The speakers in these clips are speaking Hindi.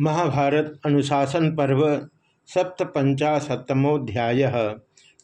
महाभारत अनुशासन पर्व, सप्तपंचाशतमोध्याय।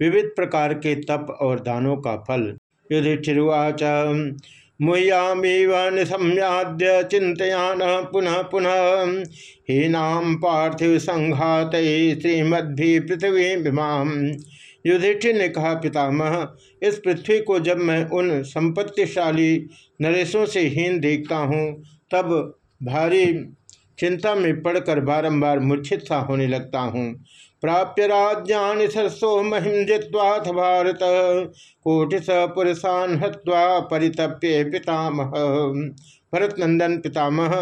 विविध प्रकार के तप और दानों का फल। युधिष्ठिर्वाच, मुह्यामीव निशम्याद्य चिंतयान पुनः पुनः। हीनाम पार्थिव संघात श्रीमद्भि पृथ्वी विमाम युधिष्ठिर ने कहा, पितामह, इस पृथ्वी को जब मैं उन संपत्तिशाली नरेशों से हीन देखता हूँ, तब भारी चिंता में पड़कर बारंबार मूर्छित सा होने लगता हूँ। प्राप्य राज्यानि सरसो महिम जित्वाथ भारत कोटिश पुरुषान हवा परितप्य पितामह। भरत नंदन पितामह,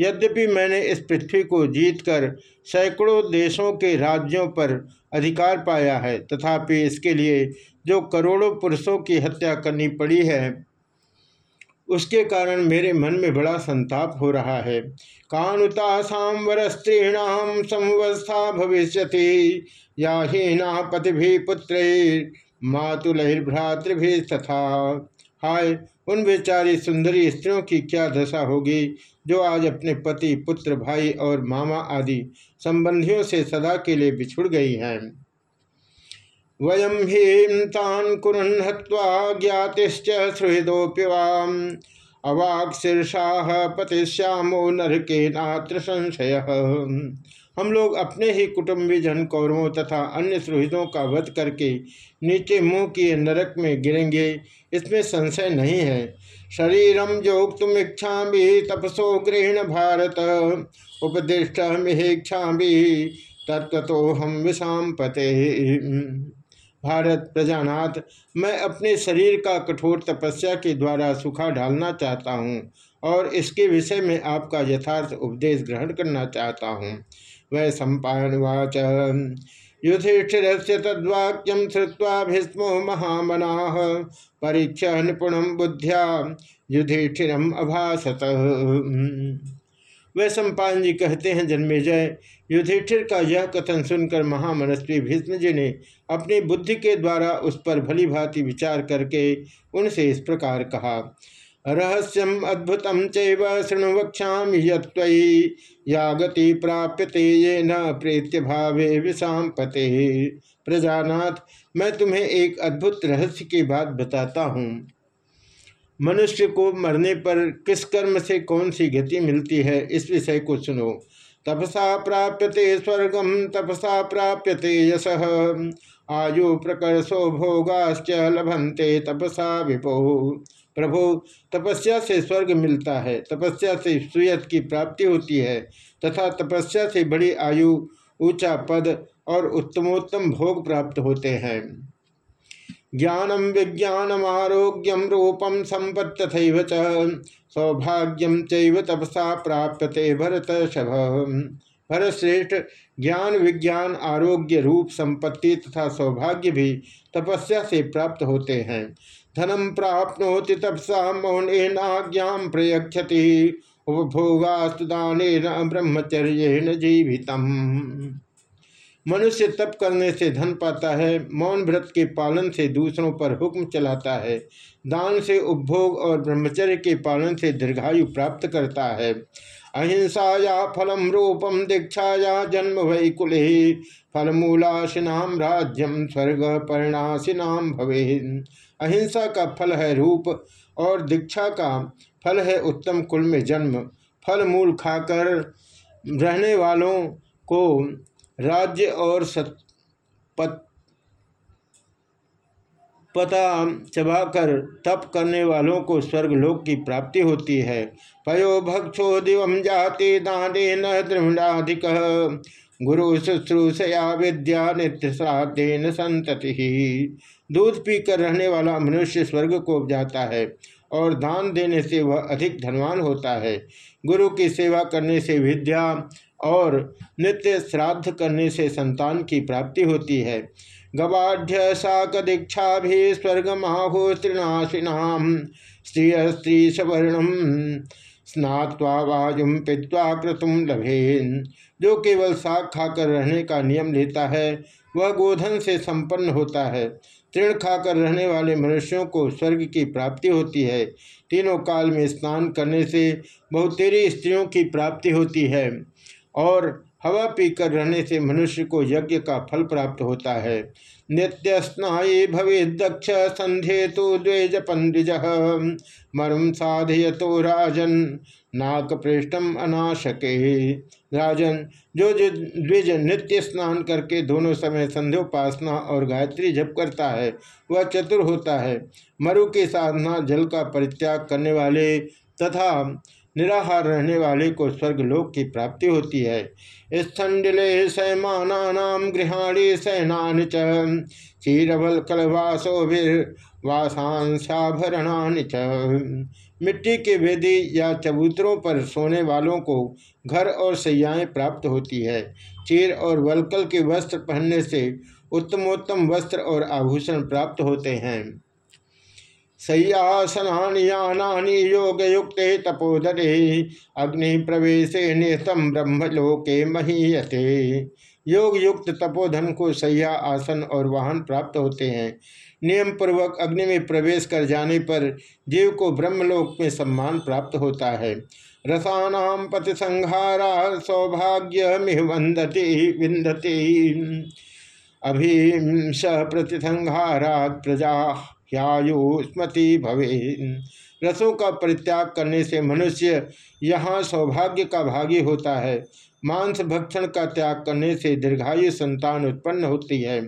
यद्यपि मैंने इस पृथ्वी को जीतकर सैकड़ों देशों के राज्यों पर अधिकार पाया है, तथापि इसके लिए जो करोड़ों पुरुषों की हत्या करनी पड़ी है उसके कारण मेरे मन में बड़ा संताप हो रहा है। कानुता सांवर स्त्रीणाम संवस्था भविष्य या हीना पति भी पुत्र मातुलभ्रातृभि तथा हाय, उन बेचारी सुंदरी स्त्रियों की क्या दशा होगी, जो आज अपने पति, पुत्र, भाई और मामा आदि संबंधियों से सदा के लिए बिछुड़ गई हैं। वयम हीम तान कुरन हवा ज्ञातिश्च सुहृदोप्यवाम अवाक शीर्षाह पतिश्यामो नरके नात्र संशय। हम लोग अपने ही कुटुंबी जन कौरवों तथा अन्य सुहृदों का वध करके नीचे मुँह किए नरक में गिरेंगे, इसमें संशय नहीं है। शरीरम जोक्तुम इच्छा भी तपसो गृहण भारत उपदिष्ट मिहेक्षा भी तत्तो हम विषाम पते भारत प्रजानाथ, मैं अपने शरीर का कठोर तपस्या के द्वारा सुखा ढालना चाहता हूँ और इसके विषय में आपका यथार्थ उपदेश ग्रहण करना चाहता हूँ। वह सम्पावाच युधिष्ठिर से तद्वाक्यम श्रुवा भीष्मो महामना परीक्षा निपुणम बुद्धिया युधिष्ठिरम अभासत। वह सम्पान जी कहते हैं, जन्मे जय। युधिष्ठिर का यह कथन सुनकर महामनस्वी भीष्म जी ने अपनी बुद्धि के द्वारा उस पर भली भांति विचार करके उनसे इस प्रकार कहा, रहस्यम अद्भुतम चैव शृणु वक्षा या गति प्राप्यते ये न प्रेत्य भावे विषाम पते प्रजानाथ, मैं तुम्हें एक अद्भुत रहस्य की बात बताता हूँ। मनुष्य को मरने पर किस कर्म से कौन सी गति मिलती है, इस विषय को सुनो। तपसा प्राप्यते स्वर्गम तपसा प्राप्यते यश। आयु प्रकर्षो भोगाश्च लभंते तपसा विपो प्रभु, तपस्या से स्वर्ग मिलता है, तपस्या से सुयत की प्राप्ति होती है, तथा तपस्या से बड़ी आयु, ऊँचा पद और उत्तमोत्तम भोग प्राप्त होते हैं। ज्ञानम विज्ञानम आरोग्यम रूपम संपत्तथैव सौभाग्यम चैव तपसा प्राप्यते भरत शभ। भरत श्रेष्ठ ज्ञान, विज्ञान, आरोग्य, रूप, संपत्ति तथा सौभाग्य भी तपस्या से प्राप्त होते हैं। धनम प्राप्नोति तपसा मौनाज्ञा प्रयक्षति उपभोगास्तुदान ब्रह्मचर्य जीवितम। मनुष्य तप करने से धन पाता है, मौन व्रत के पालन से दूसरों पर हुक्म चलाता है, दान से उपभोग और ब्रह्मचर्य के पालन से दीर्घायु प्राप्त करता है। अहिंसा या फलम रूपम दीक्षा या जन्म वैकुल फलमूलाशिनाम राज्यम स्वर्ग परिणाशिनाम भवे अहिंसा का फल है रूप और दीक्षा का फल है उत्तम कुल में जन्म। फल मूल खाकर रहने वालों को राज्य और सतपत पता चबाकर तप करने वालों को स्वर्गलोक की प्राप्ति होती है। पयो भक्षो दिवम जाति दाने न दृढ़ाधिक गुरु शुश्रूषया विद्या नित्य श्राद्धेन संतति। दूध पीकर रहने वाला मनुष्य स्वर्ग को जाता है और दान देने से वह अधिक धनवान होता है। गुरु की सेवा करने से विद्या और नित्य श्राद्ध करने से संतान की प्राप्ति होती है। गवाढ़ शाक दीक्षा भी स्वर्ग माहो तृणाशिनाम स्त्रिय स्त्री सवर्णम स्नात्वा वायुम पित्वा क्रतुम लभेन। जो केवल साग खाकर रहने का नियम लेता है, वह गोधन से संपन्न होता है। तृण खाकर रहने वाले मनुष्यों को स्वर्ग की प्राप्ति होती है। तीनों काल में स्नान करने से बहुतेरी स्त्रियों की प्राप्ति होती है। और हवा पीकर रहने से मनुष्य को यज्ञ का फल प्राप्त होता है। नित्य स्नायी भवे दक्ष संधे तो द्वेज पंडिज। मरुम साधय तो राजन नाक पृष्ठम अनाशके। राजन, जो जो द्विज नित्य स्नान करके दोनों समय संध्योपासना और गायत्री जप करता है, वह चतुर होता है। मरु की साधना जल का परित्याग करने वाले तथा निराहार रहने वाले को स्वर्गलोक की प्राप्ति होती है। स्थंडिले सैमाना गृहाणी सैनान चीरवल कलवासोभिर्वासांसाभरणानि च। मिट्टी के वेदी या चबूतरों पर सोने वालों को घर और सैयाएँ प्राप्त होती है। चीर और वलकल के वस्त्र पहनने से उत्तमोत्तम वस्त्र और आभूषण प्राप्त होते हैं। शय्यासनानि योग युक्त तपोधरे अग्नि प्रवेश निहतम ब्रह्मलोके महीयते। योग युक्त तपोधन को सैया, आसन और वाहन प्राप्त होते हैं। नियम पूर्वक अग्नि में प्रवेश कर जाने पर जीव को ब्रह्मलोक में सम्मान प्राप्त होता है। रसानाम पति संहारा सौभाग्य मिह वंदती विंदती अभी स प्रतिसंहारा प्रजा। ह्यायुस्मति भवे रसों का परित्याग करने से मनुष्य यहाँ सौभाग्य का भागी होता है। मांस भक्षण का त्याग करने से दीर्घायु संतान उत्पन्न होती है।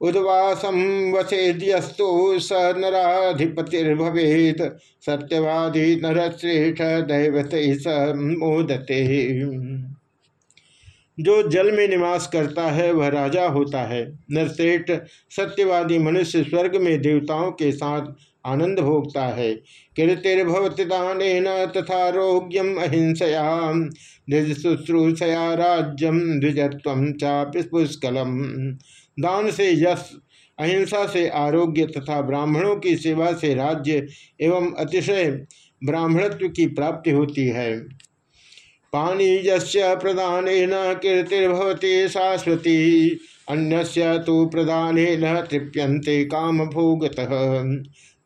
उद्वासम वसेद्यस्तु स नराधिपतिर्भवेत। सत्यवादी नरश्रेष्ठ दैवत स मोदते। जो जल में निवास करता है, वह राजा होता है। नरश्रेष्ठ सत्यवादी मनुष्य स्वर्ग में देवताओं के साथ आनंद भोगता है। कीर्तिर्भवति दान तथा रोग्यम अहिंसया द्विज शुश्रूषया राज्यम द्विजत्व चापि पुष्कलम। दान से यश, अहिंसा से आरोग्य तथा ब्राह्मणों की सेवा से राज्य एवं अतिशय ब्राह्मणत्व की प्राप्ति होती है। पानीय प्रदान कीर्तिर्भवती शाश्वती अन्य तो प्रदान तृप्यंते काम भोगत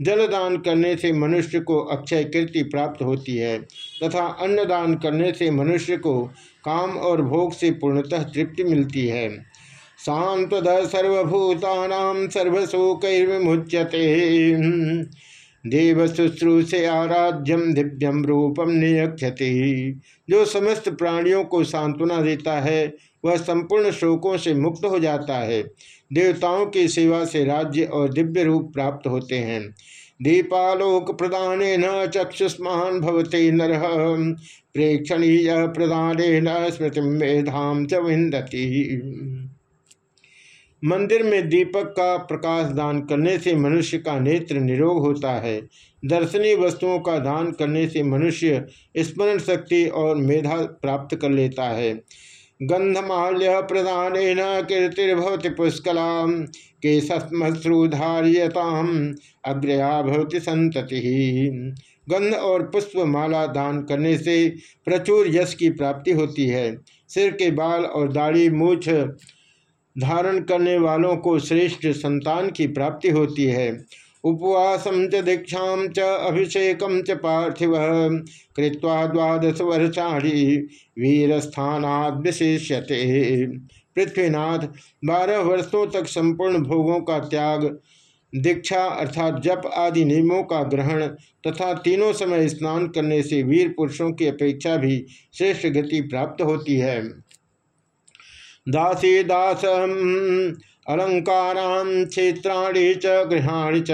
जलदान करने से मनुष्य को अक्षय कीर्ति प्राप्त होती है, तथा अन्नदान करने से मनुष्य को काम और भोग से पूर्णतः तृप्ति मिलती है। सांत्वद सर्वभूता सर्वशोकैर्विमुच्यते। देव शुश्रूषे आराध्यम दिव्यम रूपम नियक्षति जो समस्त प्राणियों को सांत्वना देता है, वह संपूर्ण शोकों से मुक्त हो जाता है। देवताओं की सेवा से राज्य और दिव्य रूप प्राप्त होते हैं। दीपालोक प्रदान चक्षुष्मान भवते नर। प्रेक्षणीय प्रदान स्मृति मेधाम च विंदती मंदिर में दीपक का प्रकाश दान करने से मनुष्य का नेत्र निरोग होता है। दर्शनीय वस्तुओं का दान करने से मनुष्य स्मरण शक्ति और मेधा प्राप्त कर लेता है। गंधमाल्य प्रदान कीर्तिर्भवती पुष्कला के सस्मश्रुधार्यताम अग्रया भवती संतति गंध और पुष्प माला दान करने से प्रचुर यश की प्राप्ति होती है। सिर के बाल और दाढ़ी मूछ धारण करने वालों को श्रेष्ठ संतान की प्राप्ति होती है। उपवासम च, दीक्षा च, अभिषेक च पार्थिव कृत्वा द्वादश वर्षाणी वीरस्थानाद विशेष्यते। पृथ्वीनाथ, बारह वर्षों तक संपूर्ण भोगों का त्याग, दीक्षा अर्थात जप आदि नियमों का ग्रहण तथा तीनों समय स्नान करने से वीर पुरुषों की अपेक्षा भी श्रेष्ठ गति प्राप्त होती है। दासी दास अलंकारां क्षेत्राणी च, गृहाणि च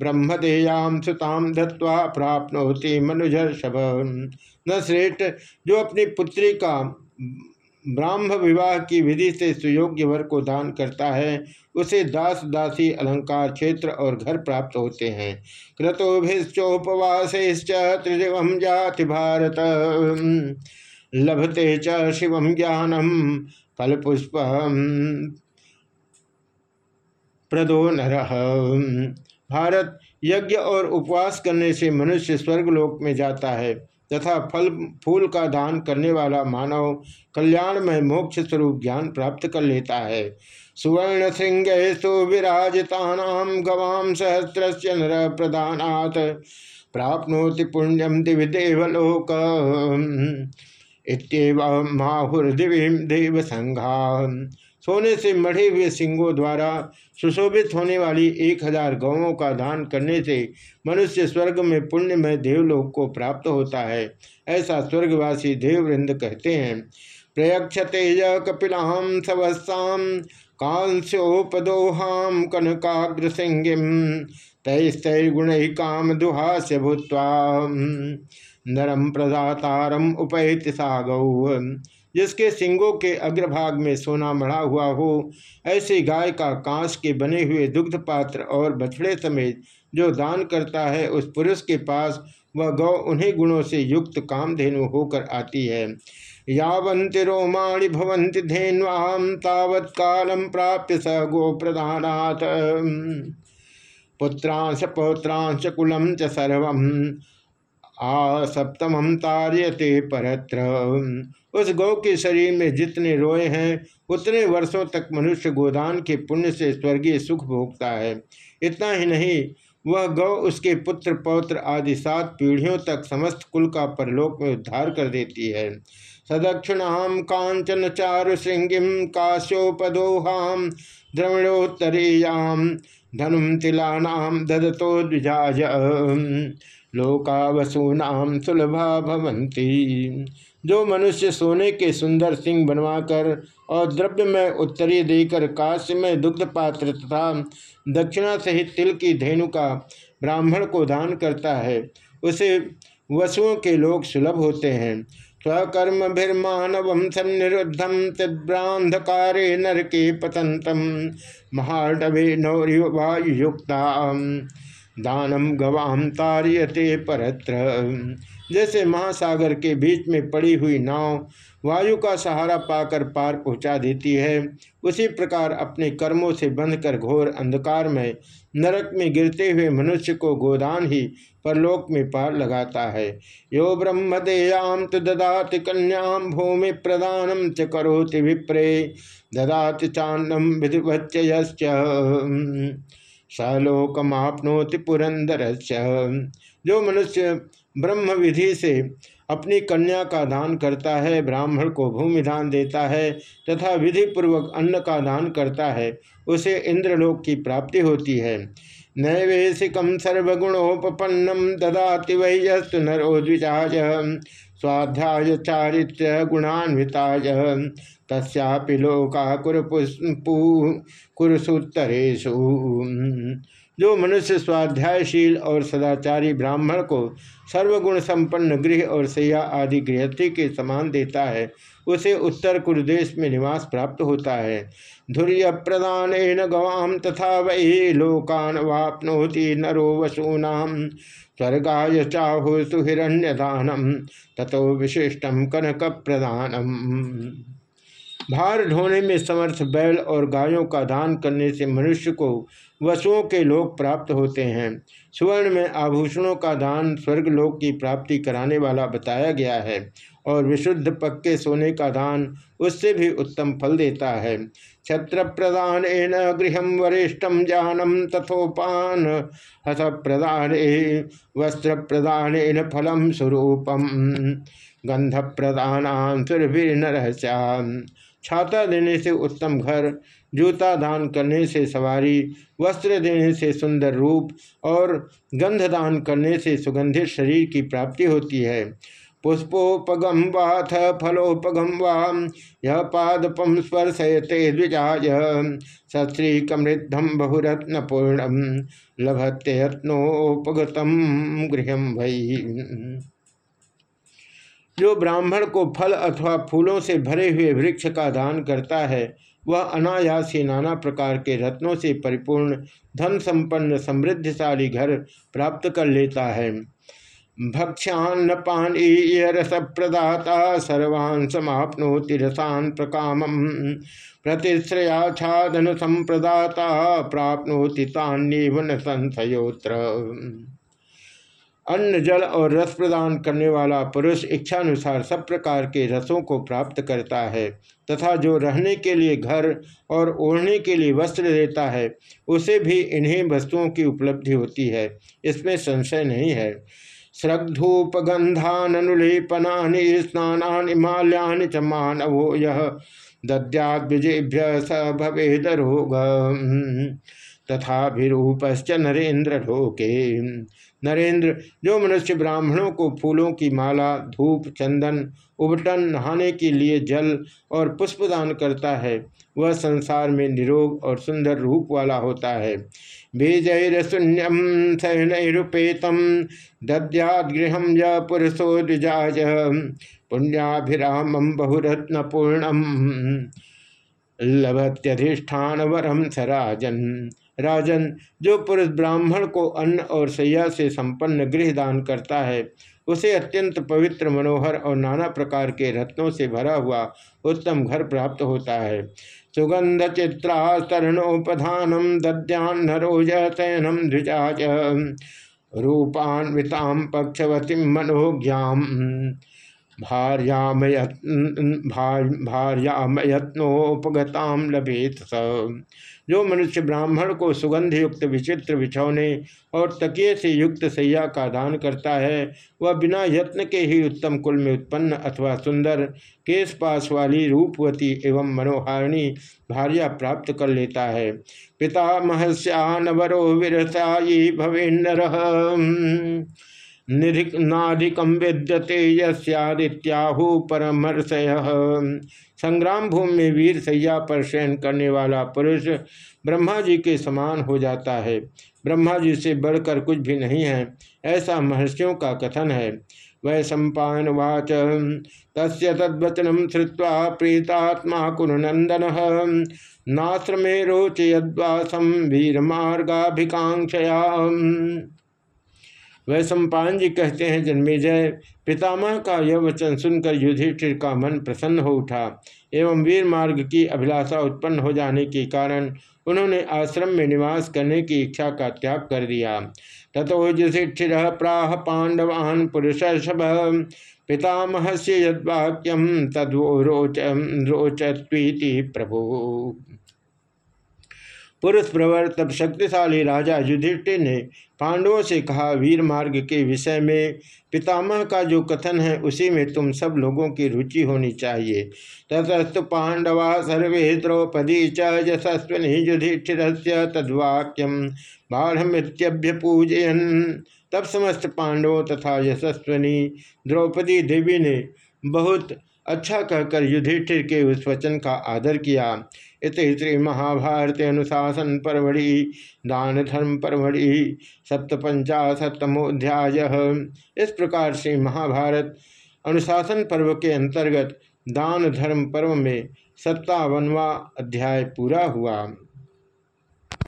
ब्रह्मदेयाम सुताम दत्वा प्राप्नोति मनुजर्षभ। न श्रेष्ठ, जो अपनी पुत्री का ब्राह्म विवाह की विधि से सुयोग्य वर को दान करता है, उसे दास दासी अलंकार क्षेत्र और घर प्राप्त होते हैं। क्रतोभिश्चोपवास त्रिदिव जाति भारत। लभते च शिवम ज्ञानम फल पुष्प प्रदो नर। भारत यज्ञ और उपवास करने से मनुष्य स्वर्गलोक में जाता है तथा फल, फूल का दान करने वाला मानव कल्याण में मोक्ष स्वरूप ज्ञान प्राप्त कर लेता है। सुवर्ण श्रृंगेशु विराजिता गवाम सहस्र नर प्रदानात्। प्राप्नोति पुण्यम दिव्य देवलोक माहुर्दिवीम देव संघा सोने से मढ़े हुए सिंगों द्वारा सुशोभित होने वाली एक हज़ार गौों का दान करने से मनुष्य स्वर्ग में पुण्यमय देवलोक को प्राप्त होता है, ऐसा स्वर्गवासी देववृंद कहते हैं। प्रयक्षते य कपिलाम सवस्ताम कांस्योपदोहाम कनकाग्र सिंगिम तैस्तैर्गुण काम दुहास्य भूत्वा नरम प्रदातारम उपैत सागौ। जिसके सिंगों के अग्रभाग में सोना मढ़ा हुआ हो, ऐसी गाय का कांस के बने हुए दुग्ध पात्र और बछड़े समेत जो दान करता है, उस पुरुष के पास वह गौ उन्हीं गुणों से युक्त कामधेनु होकर आती है। यावंति रोमाणि भवंति धेन्वाम तावत कालम प्राप्य स गो प्रधानाथ पुत्रांश पौत्रांश कुलम च सर्व आ सप्तम तार्यते परत्र। उस गौ के शरीर में जितने रोए हैं, उतने वर्षों तक मनुष्य गोदान के पुण्य से स्वर्गीय सुख भोगता है। इतना ही नहीं, वह गौ उसके पुत्र, पौत्र आदि सात पीढ़ियों तक समस्त कुल का परलोक में उद्धार कर देती है। सदक्षिणाम कांचन चारु श्रृंगिम काश्योपदोहाम द्रविणोत्तरीयाम धनुम तिलानाम ददतो द्विजाज लोकावसूनाम सुलभा भवंती जो मनुष्य सोने के सुंदर सिंह बनवाकर और द्रव्य में उत्तरी देकर काश्य में दुग्ध पात्र तथा दक्षिणा सहित तिल की धेनु का ब्राह्मण को दान करता है, उसे वसुओं के लोग सुलभ होते हैं। स्वकर्म भिर्मानव सन्निरुद्धम तीव्रांधकारे नरके पतंतम महाडवे नौरिवायुयुक्ता दानम गवाम तारियते परत्र। जैसे महासागर के बीच में पड़ी हुई नाव वायु का सहारा पाकर पार पहुँचा देती है, उसी प्रकार अपने कर्मों से बंधकर घोर अंधकार में नरक में गिरते हुए मनुष्य को गोदान ही परलोक में पार लगाता है। यो ब्रह्मदेयाम तो ददाति कन्याम भूमि प्रदानम च करोति विप्रे। ददाति चांदम विधिवच्च सलोकमापनोति पुरंदर जो मनुष्य ब्रह्म विधि से अपनी कन्या का दान करता है, ब्राह्मण को भूमि दान देता है तथा विधि पूर्वक अन्न का दान करता है, उसे इंद्रलोक की प्राप्ति होती है। नैवेशिकम सर्वगुणोपन्नम ददाति वैयस्तु नरो द्विजाज स्वाध्याय चारित्र गुणान्विताय तस्यापि लोका कुरुसुत्तरेशु जो मनुष्य स्वाध्यायशील और सदाचारी ब्राह्मण को सर्वगुण संपन्न गृह और सैया आदि गृहस्थी के समान देता है, उसे उत्तर कुरुदेश में निवास प्राप्त होता है। धुर्य प्रदान गवाम तथा वही लोकान वापनोति नरो वसूनाम, स्वर्गाय चाहो सुहिरण्य दानम तथो विशिष्टम कनक प्रदानम भार ढोने में समर्थ बैल और गायों का दान करने से मनुष्य को वसुओं के लोग प्राप्त होते हैं। सुवर्ण में आभूषणों का दान स्वर्गलोक की प्राप्ति कराने वाला बताया गया है और विशुद्ध पक्के सोने का दान उससे भी उत्तम फल देता है। छत्र प्रदान एन गृह वरिष्ठम जानम तथोपान हस प्रदान वस्त्र प्रदान एन फलम स्वरूपम गंध प्रदान सुरभिर्नरश्याम छाता देने से उत्तम घर, जूता दान करने से सवारी, वस्त्र देने से सुंदर रूप और गंध दान करने से सुगंधित शरीर की प्राप्ति होती है। पुष्पोपगम वाथ फलोपगम वाम, यह पादपम स्पर्शयते द्विजाज सत्री कमृद्धम बहुरत्न पूर्णम लभत्यत्नोपगतम गृह भई जो ब्राह्मण को फल अथवा फूलों से भरे हुए वृक्ष का दान करता है, वह अनायास ही नाना प्रकार के रत्नों से परिपूर्ण धन संपन्न समृद्धशाली घर प्राप्त कर लेता है। भक्ष्यान्न पानीय रस प्रदाता सर्वान् समाप्नोति रसान प्रकाम प्रतिश्रयाच्छादन संप्रदाता प्राप्नोति तान्यव न संशयोत्र। अन्न, जल और रस प्रदान करने वाला पुरुष इच्छानुसार सब प्रकार के रसों को प्राप्त करता है तथा जो रहने के लिए घर और ओढ़ने के लिए वस्त्र देता है, उसे भी इन्हीं वस्तुओं की उपलब्धि होती है। इसमें संशय नहीं है। स्रग्धूपगंधानुलेपना स्नाना माल्यानि च मानवो यह दद्याद्विजेभ्य स भवेद तथा भिरूपश्च नरेन्द्र ढोके नरेंद्र जो मनुष्य ब्राह्मणों को फूलों की माला, धूप, चंदन, उबटन, नहाने के लिए जल और पुष्पदान करता है, वह संसार में निरोग और सुंदर रूप वाला होता है। बीजर शून्यम शयनरुपेतम दद्यादृह य पुरुषो द्विजाज पुण्याभिरामम बहुरत्न पूर्णम लभत्यधिष्ठान वरम सराजन राजन, जो पुरुष ब्राह्मण को अन्न और सैया से संपन्न गृह दान करता है, उसे अत्यंत पवित्र, मनोहर और नाना प्रकार के रत्नों से भरा हुआ उत्तम घर प्राप्त होता है। सुगंध चित्रा तरणोपधानम दद्यान्नरोज शयनम द्विजाज रूपान्विताम पक्षवती मनोज्ञाम भार्यामयत्नोपगताम लभेत जो मनुष्य ब्राह्मण को सुगंध युक्त विचित्र बिछौने और तकिए से युक्त सैया का दान करता है, वह बिना यत्न के ही उत्तम कुल में उत्पन्न अथवा सुंदर केश पास वाली रूपवती एवं मनोहारिणी भार्या प्राप्त कर लेता है। पिता महस्यानवरो विरसाई भवेन्नर नाधिकम विद्यते यदित्याहु परमर्षय संग्राम भूमि में वीर सैया पर शयन करने वाला पुरुष ब्रह्मा जी के समान हो जाता है। ब्रह्मा जी से बढ़कर कुछ भी नहीं है, ऐसा महर्षियों का कथन है। वह सम्पान वाच, तस्य तद्वचनम श्रुवा प्रीतात्मा कुरुनंदन नाश्रमे रोचयद्वासम वीर मार्गाभिकांक्षया वह सम्पान जी कहते हैं जन्मेजय पितामह का यह वचन सुनकर युधिष्ठिर का मन प्रसन्न हो उठा एवं वीर मार्ग की अभिलाषा उत्पन्न हो जाने के कारण उन्होंने आश्रम में निवास करने की इच्छा का त्याग कर दिया। तथो युधिष्ठिर प्राह पांडवान पुरुष पितामह से यद्वाक्यम तद्वो रोच रोचत्वीति प्रभु। पुरुष प्रवर तब शक्तिशाली राजा युधिष्ठिर ने पांडवों से कहा, वीर मार्ग के विषय में पितामह का जो कथन है, उसी में तुम सब लोगों की रुचि होनी चाहिए। ततस्तु पांडवा सर्वे द्रौपदी च युधिष्ठिर तद्वाक्यम बाढ़ पूजयन। तब समस्त पांडवों तथा यशस्विनी द्रौपदी देवी ने बहुत अच्छा कहकर युधिष्ठिर के उस वचन का आदर किया। इत श्री महाभारत अनुशासन परमढ़ि दान धर्म परमढ़ि सप्तपंचाशतमोध्याय इस प्रकार से महाभारत अनुशासन पर्व के अंतर्गत दान धर्म पर्व में सत्तावनवा अध्याय पूरा हुआ।